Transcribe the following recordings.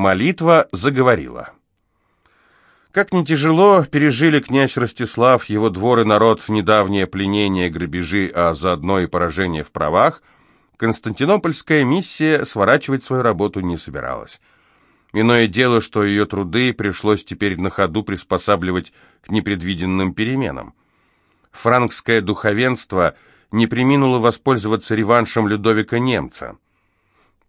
Молитва заговорила. Как не тяжело пережили князь Ростислав, его двор и народ недавнее пленение, грабежи, а заодно и поражение в правах, Константинопольская миссия сворачивать свою работу не собиралась. Иное дело, что ее труды пришлось теперь на ходу приспосабливать к непредвиденным переменам. Франкское духовенство не приминуло воспользоваться реваншем Людовика Немца.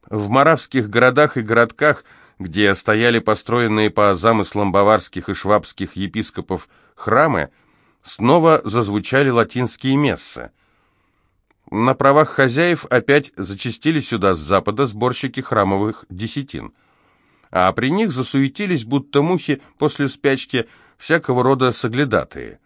В маравских городах и городках – где стояли построенные по замыслам баварских и швабских епископов храмы, снова зазвучали латинские мессы. На правах хозяев опять зачастили сюда с запада сборщики храмовых десятин, а при них засуетились, будто мухи после спячки, всякого рода соглядатые.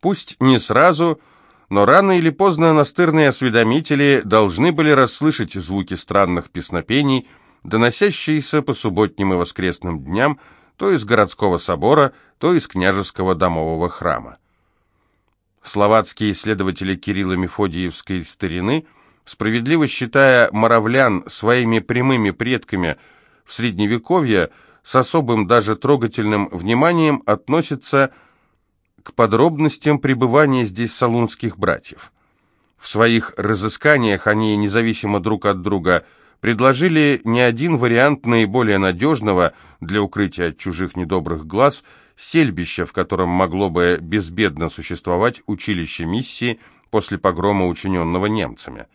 Пусть не сразу, но рано или поздно настырные осведомители должны были расслышать звуки странных песнопений – доносящиеся по субботним и воскресным дням то из городского собора, то из княжеского домового храма. Словацкие исследователи Кирилла Мефодиевской старины, справедливо считая моравлян своими прямыми предками в Средневековье, с особым даже трогательным вниманием относятся к подробностям пребывания здесь салунских братьев. В своих разысканиях они, независимо друг от друга, предложили не один вариант наиболее надежного для укрытия от чужих недобрых глаз сельбища, в котором могло бы безбедно существовать училище миссии после погрома, учиненного немцами.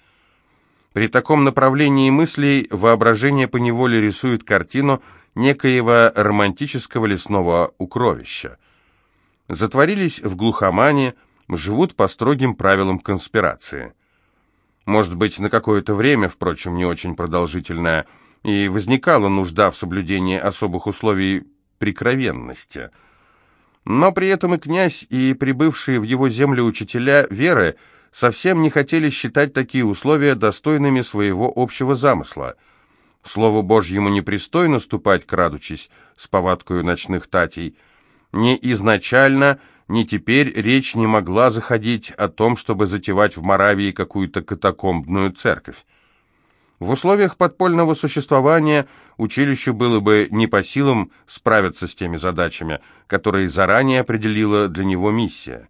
При таком направлении мыслей воображение поневоле рисует картину некоего романтического лесного укровища. Затворились в глухомане, живут по строгим правилам конспирации. Может быть, на какое-то время, впрочем, не очень продолжительное, и возникала нужда в соблюдении особых условий прикровенности. Но при этом и князь, и прибывшие в его землю учителя веры совсем не хотели считать такие условия достойными своего общего замысла. Слову Божьему непристойно ступать, крадучись, с повадкою ночных татей. Не изначально ни теперь речь не могла заходить о том, чтобы затевать в Моравии какую-то катакомбную церковь. В условиях подпольного существования училищу было бы не по силам справиться с теми задачами, которые заранее определила для него миссия.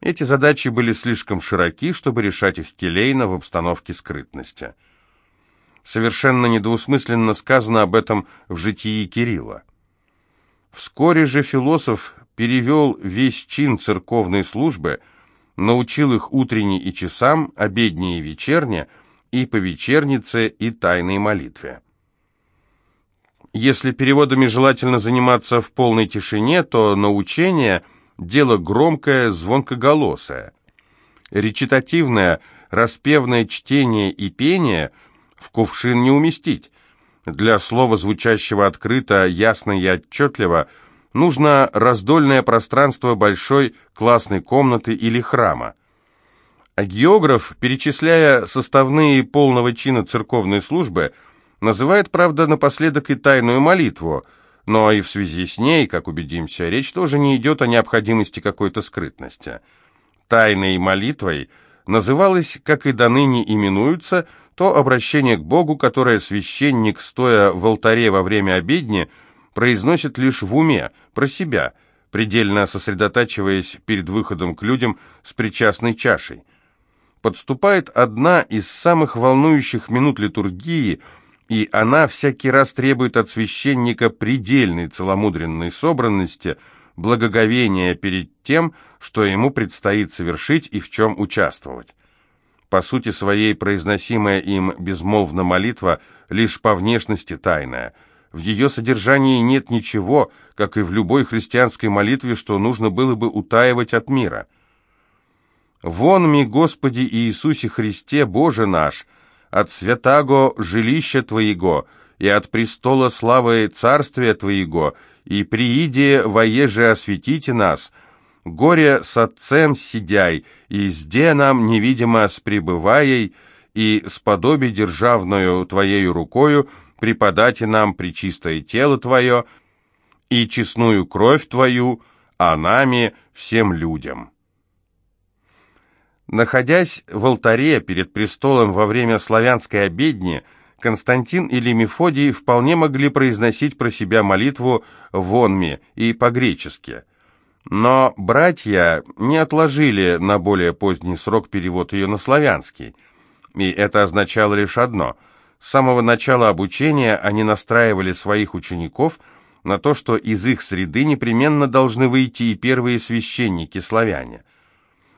Эти задачи были слишком широки, чтобы решать их келейно в обстановке скрытности. Совершенно недвусмысленно сказано об этом в житии Кирилла. Вскоре же философ перевел весь чин церковной службы, научил их утренней и часам, обедне и вечерне, и по вечернице, и тайной молитве. Если переводами желательно заниматься в полной тишине, то научение – дело громкое, звонкоголосое. Речитативное, распевное чтение и пение в кувшин не уместить. Для слова, звучащего открыто, ясно и отчетливо – нужно раздольное пространство большой классной комнаты или храма. А географ, перечисляя составные полного чина церковной службы, называет, правда, напоследок и тайную молитву, но и в связи с ней, как убедимся, речь тоже не идет о необходимости какой-то скрытности. Тайной молитвой называлось, как и до ныне именуются, то обращение к Богу, которое священник, стоя в алтаре во время обедни, произносит лишь в уме, про себя, предельно сосредотачиваясь перед выходом к людям с причастной чашей. Подступает одна из самых волнующих минут литургии, и она всякий раз требует от священника предельной целомудренной собранности, благоговения перед тем, что ему предстоит совершить и в чем участвовать. По сути своей произносимая им безмолвно молитва лишь по внешности тайная – в ее содержании нет ничего, как и в любой христианской молитве, что нужно было бы утаивать от мира. «Вон ми, Господи Иисусе Христе, Боже наш, от святаго жилища Твоего и от престола славы Царствия Твоего, и прииде воеже осветите нас, горе с Отцем сидяй, и зде нам невидимо с пребываей, и сподоби державною Твоею рукою, преподати нам причистое тело Твое и честную кровь Твою, а нами всем людям». Находясь в алтаре перед престолом во время славянской обедни, Константин или Мефодий вполне могли произносить про себя молитву вонми и по-гречески. Но братья не отложили на более поздний срок перевод ее на славянский. И это означало лишь одно – с самого начала обучения они настраивали своих учеников на то, что из их среды непременно должны выйти и первые священники-славяне.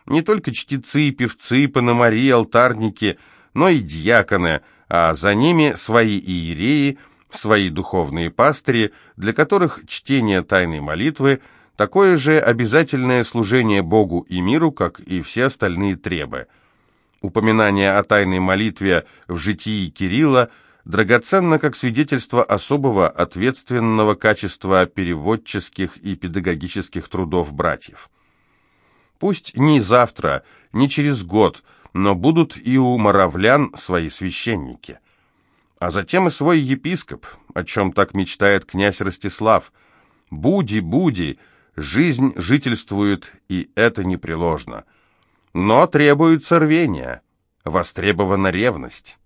Не только чтецы, певцы, пономари, алтарники, но и дьяконы, а за ними свои иереи, свои духовные пастыри, для которых чтение тайной молитвы – такое же обязательное служение Богу и миру, как и все остальные требы – Упоминание о тайной молитве в житии Кирилла драгоценно как свидетельство особого ответственного качества переводческих и педагогических трудов братьев. Пусть не завтра, не через год, но будут и у моравлян свои священники. А затем и свой епископ, о чем так мечтает князь Ростислав. «Буди, буди, жизнь жительствует, и это непреложно». Но требуется рвение, востребована ревность.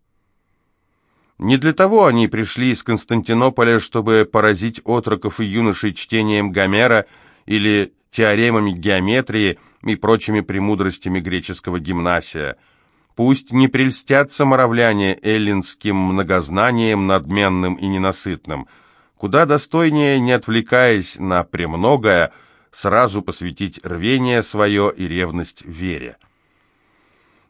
Не для того они пришли из Константинополя, чтобы поразить отроков и юношей чтением Гомера или теоремами геометрии и прочими премудростями греческого гимнасия. Пусть не прельстятся моравляне эллинским многознанием надменным и ненасытным, куда достойнее, не отвлекаясь на премногое, сразу посвятить рвение свое и ревность вере.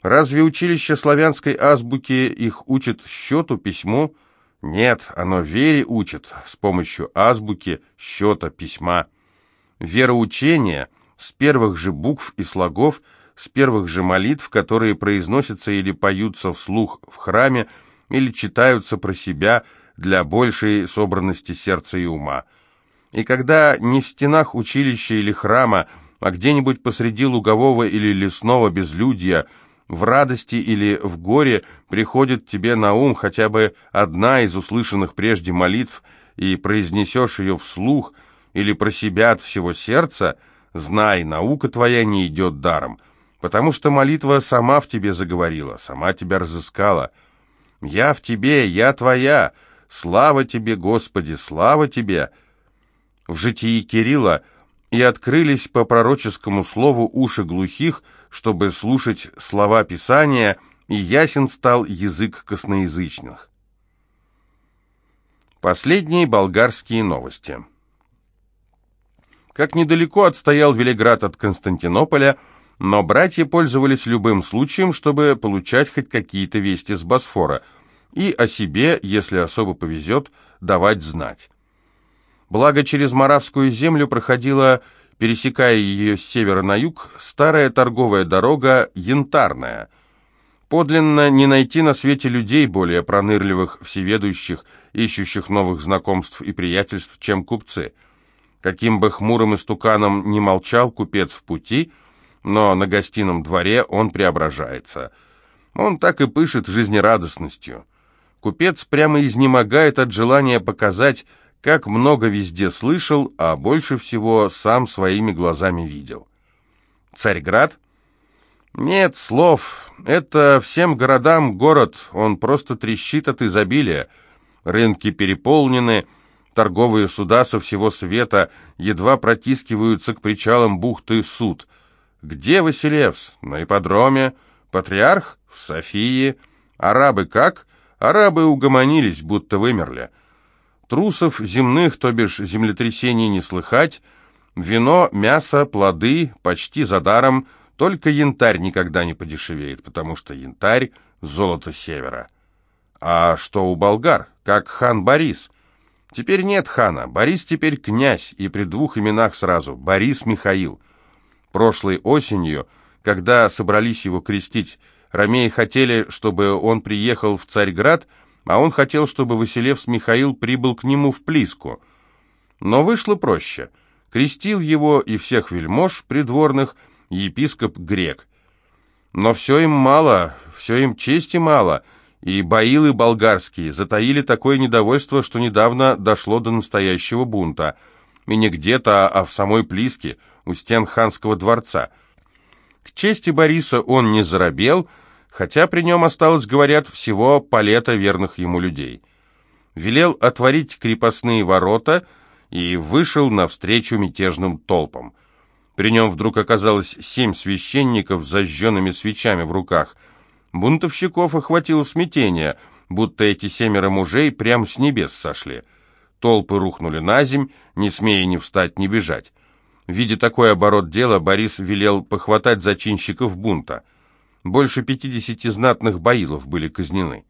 Разве училище славянской азбуки их учит счету, письму? Нет, оно вере учит с помощью азбуки, счета, письма. Вероучение с первых же букв и слогов, с первых же молитв, которые произносятся или поются вслух в храме, или читаются про себя для большей собранности сердца и ума. И когда не в стенах училища или храма, а где-нибудь посреди лугового или лесного безлюдья, в радости или в горе приходит тебе на ум хотя бы одна из услышанных прежде молитв, и произнесешь ее вслух или про себя от всего сердца, знай, наука твоя не идет даром, потому что молитва сама в тебе заговорила, сама тебя разыскала. «Я в тебе, я твоя! Слава тебе, Господи, слава тебе!» В житии Кирилла и открылись по пророческому слову уши глухих, чтобы слушать слова Писания, и ясен стал язык косноязычных. Последние болгарские новости. Как недалеко отстоял Велиград от Константинополя, но братья пользовались любым случаем, чтобы получать хоть какие-то вести с Босфора, и о себе, если особо повезет, давать знать. Благо, через Моравскую землю проходила, пересекая ее с севера на юг, старая торговая дорога Янтарная. Подлинно не найти на свете людей более пронырливых, всеведущих, ищущих новых знакомств и приятельств, чем купцы. Каким бы хмурым истуканом не молчал купец в пути, но на гостином дворе он преображается. Он так и пышет жизнерадостностью. Купец прямо изнемогает от желания показать, как много везде слышал, а больше всего сам своими глазами видел. Царьград? Нет слов. Это всем городам город, он просто трещит от изобилия. Рынки переполнены, торговые суда со всего света едва протискиваются к причалам бухты Суд. Где Василевс? На ипподроме. Патриарх? В Софии. Арабы как? Арабы угомонились, будто вымерли. Трусов земных, то бишь землетрясений, не слыхать. Вино, мясо, плоды почти за даром. Только янтарь никогда не подешевеет, потому что янтарь — золото севера. А что у болгар? Как хан Борис. Теперь нет хана. Борис теперь князь, и при двух именах сразу. Борис Михаил. Прошлой осенью, когда собрались его крестить, ромеи хотели, чтобы он приехал в Царьград — а он хотел, чтобы Василевс Михаил прибыл к нему в Плиску. Но вышло проще. Крестил его и всех вельмож придворных епископ Грек. Но все им мало, все им чести мало, и баилы болгарские затаили такое недовольство, что недавно дошло до настоящего бунта. И не где-то, а в самой Плиске, у стен ханского дворца. К чести Бориса он не заробел, хотя при нем осталось, говорят, всего палета верных ему людей. Велел отворить крепостные ворота и вышел навстречу мятежным толпам. При нем вдруг оказалось семь священников с зажженными свечами в руках. Бунтовщиков охватило смятение, будто эти семеро мужей прямо с небес сошли. Толпы рухнули на земь, не смея ни встать, ни бежать. Видя такой оборот дела, Борис велел похватать зачинщиков бунта. Больше пятидесяти знатных баилов были казнены.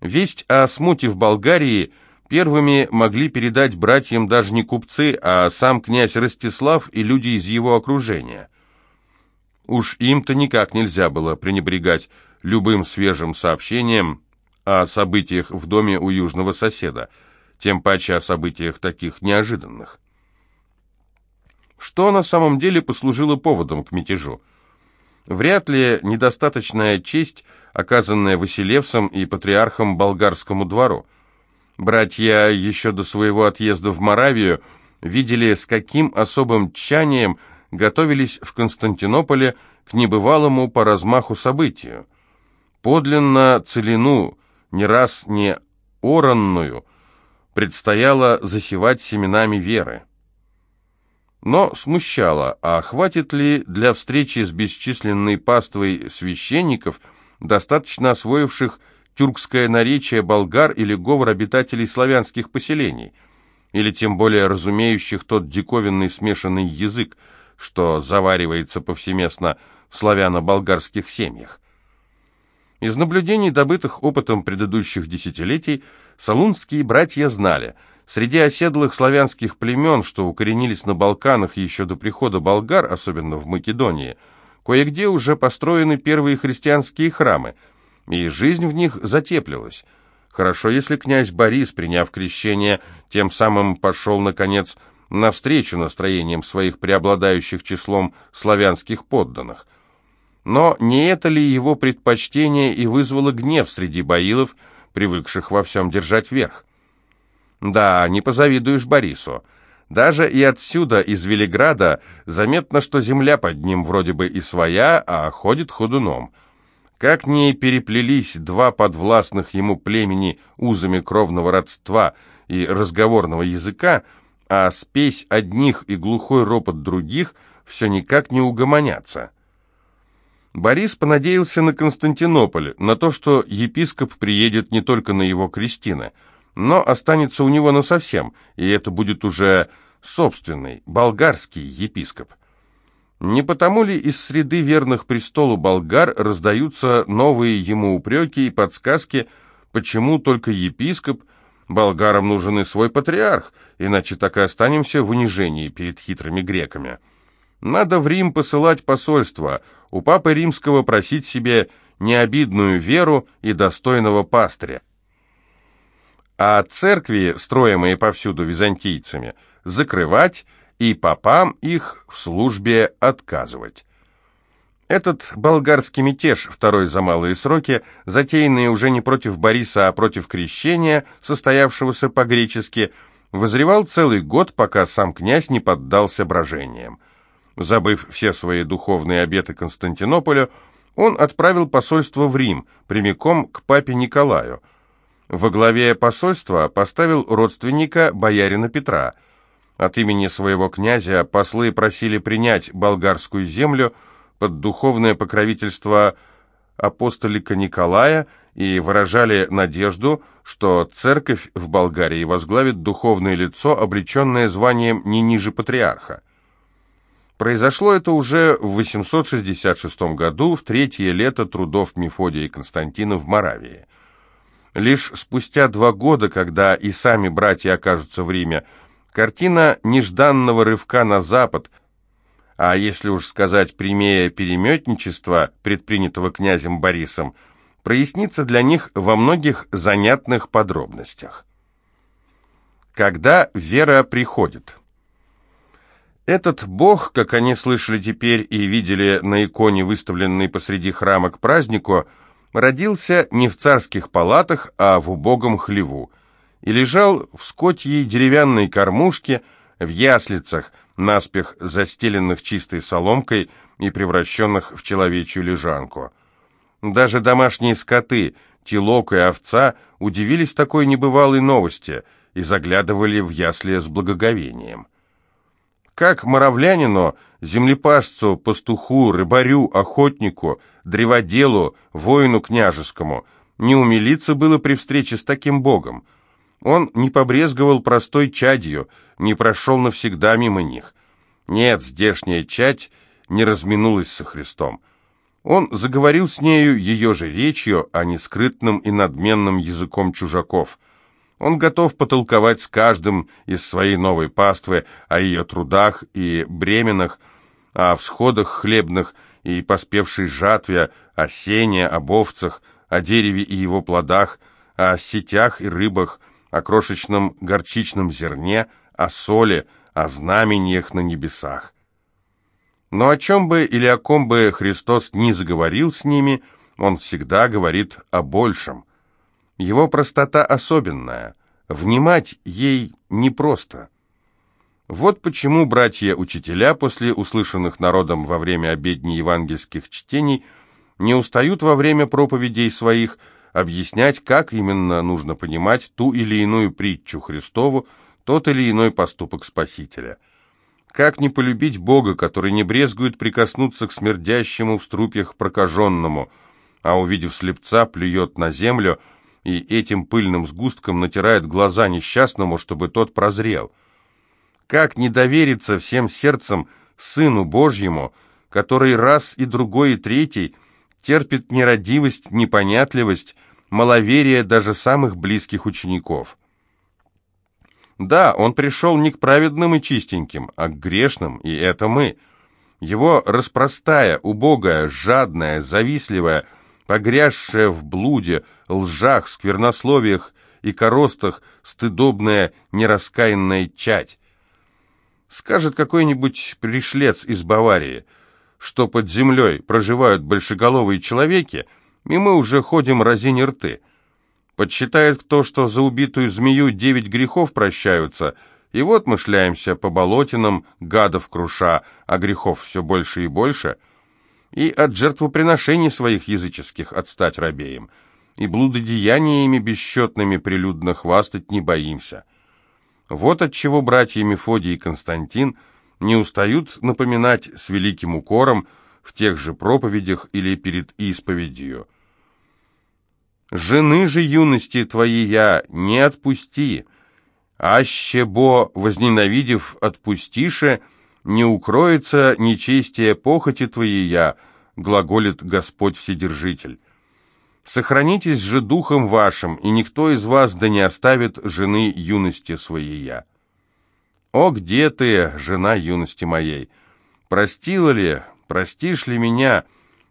Весть о смуте в Болгарии первыми могли передать братьям даже не купцы, а сам князь Ростислав и люди из его окружения. Уж им-то никак нельзя было пренебрегать любым свежим сообщением о событиях в доме у южного соседа, тем паче о событиях таких неожиданных. Что на самом деле послужило поводом к мятежу? Вряд ли недостаточная честь, оказанная Василевсом и патриархом болгарскому двору. Братья еще до своего отъезда в Моравию видели, с каким особым тщанием готовились в Константинополе к небывалому по размаху событию. Подлинно целину, не раз не оранную, предстояло засевать семенами веры но смущало, а хватит ли для встречи с бесчисленной паствой священников, достаточно освоивших тюркское наречие болгар или говор обитателей славянских поселений, или тем более разумеющих тот диковинный смешанный язык, что заваривается повсеместно в славяно-болгарских семьях. Из наблюдений, добытых опытом предыдущих десятилетий, салунские братья знали – Среди оседлых славянских племен, что укоренились на Балканах еще до прихода болгар, особенно в Македонии, кое-где уже построены первые христианские храмы, и жизнь в них затеплилась. Хорошо, если князь Борис, приняв крещение, тем самым пошел, наконец, навстречу настроениям своих преобладающих числом славянских подданных. Но не это ли его предпочтение и вызвало гнев среди баилов, привыкших во всем держать верх? Да, не позавидуешь Борису. Даже и отсюда, из Велиграда, заметно, что земля под ним вроде бы и своя, а ходит ходуном. Как не переплелись два подвластных ему племени узами кровного родства и разговорного языка, а спесь одних и глухой ропот других все никак не угомонятся. Борис понадеялся на Константинополь, на то, что епископ приедет не только на его крестины – но останется у него насовсем, и это будет уже собственный, болгарский епископ. Не потому ли из среды верных престолу болгар раздаются новые ему упреки и подсказки, почему только епископ, болгарам нужен и свой патриарх, иначе так и останемся в унижении перед хитрыми греками. Надо в Рим посылать посольство, у папы римского просить себе необидную веру и достойного пастыря а церкви, строимые повсюду византийцами, закрывать и попам их в службе отказывать. Этот болгарский мятеж, второй за малые сроки, затеянный уже не против Бориса, а против крещения, состоявшегося по-гречески, возревал целый год, пока сам князь не поддался брожениям. Забыв все свои духовные обеты Константинополя, он отправил посольство в Рим, прямиком к папе Николаю – во главе посольства поставил родственника боярина Петра. От имени своего князя послы просили принять болгарскую землю под духовное покровительство апостолика Николая и выражали надежду, что церковь в Болгарии возглавит духовное лицо, облеченное званием не ниже патриарха. Произошло это уже в 866 году, в третье лето трудов Мефодия и Константина в Моравии. Лишь спустя два года, когда и сами братья окажутся в Риме, картина нежданного рывка на запад, а если уж сказать прямее переметничества, предпринятого князем Борисом, прояснится для них во многих занятных подробностях. Когда вера приходит Этот бог, как они слышали теперь и видели на иконе, выставленной посреди храма к празднику, родился не в царских палатах, а в убогом хлеву, и лежал в скотьей деревянной кормушке, в яслицах, наспех застеленных чистой соломкой и превращенных в человечью лежанку. Даже домашние скоты, телок и овца, удивились такой небывалой новости и заглядывали в ясли с благоговением. Как моровлянину, землепашцу, пастуху, рыбарю, охотнику, древоделу, воину княжескому, не умилиться было при встрече с таким богом. Он не побрезговал простой чадью, не прошел навсегда мимо них. Нет, здешняя чадь не разминулась со Христом. Он заговорил с нею ее же речью, а не скрытным и надменным языком чужаков. Он готов потолковать с каждым из своей новой паствы о ее трудах и бременах, о всходах хлебных и поспевшей жатве, о сене, об овцах, о дереве и его плодах, о сетях и рыбах, о крошечном горчичном зерне, о соли, о знамениях на небесах. Но о чем бы или о ком бы Христос не заговорил с ними, он всегда говорит о большем. Его простота особенная, внимать ей непросто. Вот почему братья-учителя после услышанных народом во время обедней евангельских чтений не устают во время проповедей своих объяснять, как именно нужно понимать ту или иную притчу Христову, тот или иной поступок Спасителя – как не полюбить Бога, который не брезгует прикоснуться к смердящему в струпьях прокаженному, а, увидев слепца, плюет на землю и этим пыльным сгустком натирает глаза несчастному, чтобы тот прозрел? Как не довериться всем сердцем Сыну Божьему, который раз и другой и третий терпит нерадивость, непонятливость, маловерие даже самых близких учеников? Да, он пришел не к праведным и чистеньким, а к грешным, и это мы. Его распростая, убогая, жадная, завистливая, погрязшая в блуде, лжах, сквернословиях и коростах стыдобная, нераскаянная чать. Скажет какой-нибудь пришлец из Баварии, что под землей проживают большеголовые человеки, и мы уже ходим разине рты. Подсчитает кто, что за убитую змею девять грехов прощаются, и вот мы шляемся по болотинам, гадов круша, а грехов все больше и больше, и от жертвоприношений своих языческих отстать робеем, и блудодеяниями бесчетными прилюдно хвастать не боимся. Вот отчего братья Мефодий и Константин не устают напоминать с великим укором в тех же проповедях или перед исповедью – Жены же юности твоей я не отпусти, аще бо, возненавидев, отпустише, не укроется нечестие похоти твоей я, глаголит Господь Вседержитель. Сохранитесь же духом вашим, и никто из вас да не оставит жены юности своей я. О, где ты, жена юности моей? Простила ли, простишь ли меня,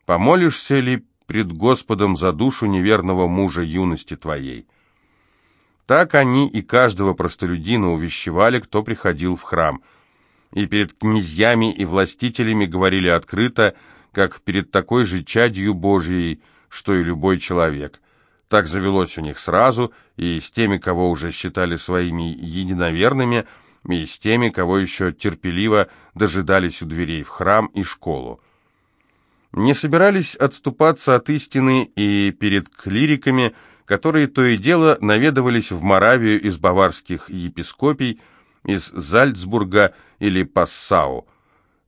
помолишься ли пред Господом за душу неверного мужа юности твоей». Так они и каждого простолюдина увещевали, кто приходил в храм. И перед князьями и властителями говорили открыто, как перед такой же чадью Божьей, что и любой человек. Так завелось у них сразу, и с теми, кого уже считали своими единоверными, и с теми, кого еще терпеливо дожидались у дверей в храм и школу не собирались отступаться от истины и перед клириками, которые то и дело наведывались в Моравию из баварских епископий, из Зальцбурга или Пассау.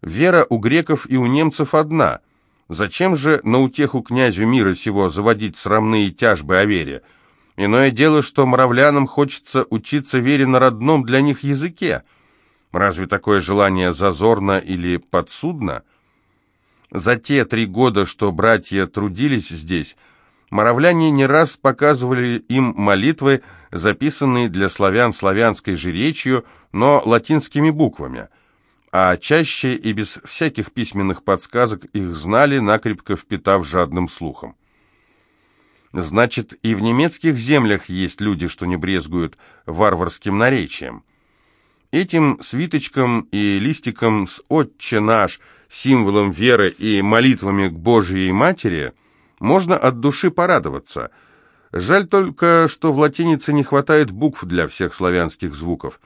Вера у греков и у немцев одна. Зачем же на утеху князю мира сего заводить срамные тяжбы о вере? Иное дело, что моравлянам хочется учиться вере на родном для них языке. Разве такое желание зазорно или подсудно? За те три года, что братья трудились здесь, моравляне не раз показывали им молитвы, записанные для славян славянской же речью, но латинскими буквами, а чаще и без всяких письменных подсказок их знали, накрепко впитав жадным слухом. Значит, и в немецких землях есть люди, что не брезгуют варварским наречием. Этим свиточком и листиком с «Отче наш» символом веры и молитвами к Божьей Матери, можно от души порадоваться. Жаль только, что в латинице не хватает букв для всех славянских звуков.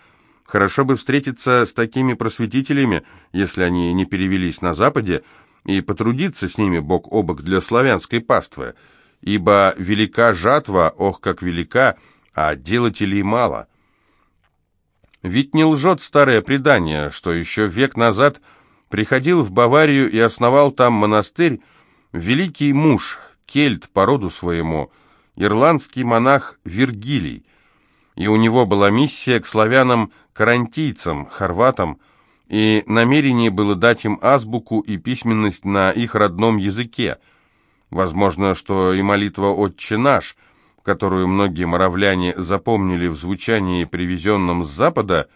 Хорошо бы встретиться с такими просветителями, если они не перевелись на Западе, и потрудиться с ними бок о бок для славянской паствы, ибо велика жатва, ох, как велика, а делателей мало. Ведь не лжет старое предание, что еще век назад приходил в Баварию и основал там монастырь великий муж, кельт по роду своему, ирландский монах Вергилий, и у него была миссия к славянам-карантийцам, хорватам, и намерение было дать им азбуку и письменность на их родном языке. Возможно, что и молитва «Отче наш», которую многие моравляне запомнили в звучании, привезенном с Запада,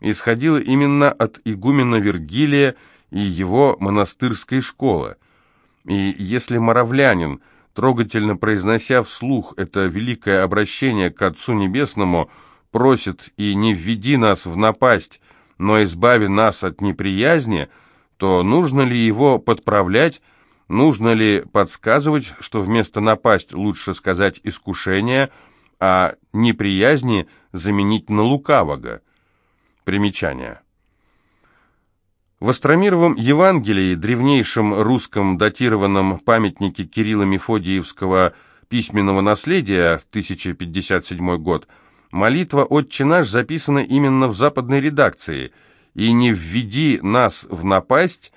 исходила именно от игумена Вергилия и его монастырской школы. И если моравлянин, трогательно произнося вслух это великое обращение к Отцу Небесному, просит «и не введи нас в напасть», но избави нас от неприязни, то нужно ли его подправлять, нужно ли подсказывать, что вместо напасть лучше сказать искушение, а неприязни заменить на лукавого? Примечание. В Остромировом Евангелии, древнейшем русском датированном памятнике Кирилла Мефодиевского письменного наследия, 1057 год, молитва «Отче наш» записана именно в западной редакции «И не введи нас в напасть,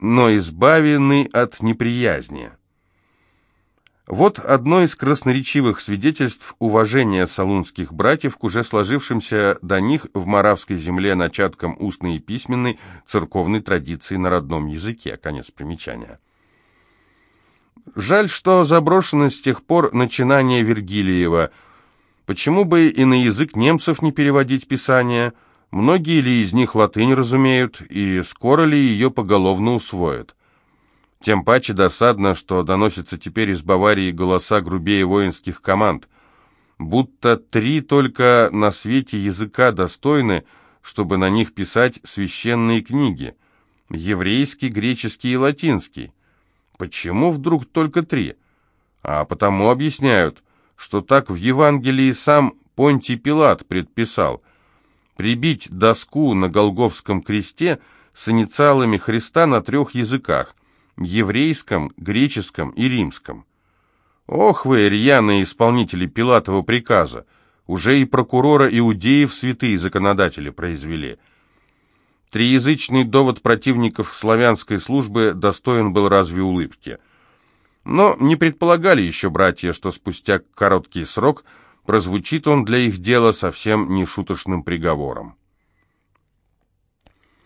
но избавены от неприязни». Вот одно из красноречивых свидетельств уважения салунских братьев к уже сложившимся до них в Моравской земле начаткам устной и письменной церковной традиции на родном языке. Конец примечания. Жаль, что заброшено с тех пор начинание Вергилиева. Почему бы и на язык немцев не переводить Писание? Многие ли из них латынь разумеют, и скоро ли ее поголовно усвоят? Тем паче досадно, что доносятся теперь из Баварии голоса грубее воинских команд. Будто три только на свете языка достойны, чтобы на них писать священные книги. Еврейский, греческий и латинский. Почему вдруг только три? А потому объясняют, что так в Евангелии сам Понтий Пилат предписал прибить доску на Голговском кресте с инициалами Христа на трех языках – еврейском, греческом и римском. Ох вы, рьяные исполнители Пилатова приказа, уже и прокурора иудеев святые законодатели произвели. Триязычный довод противников славянской службы достоин был разве улыбки. Но не предполагали еще братья, что спустя короткий срок прозвучит он для их дела совсем не шуточным приговором.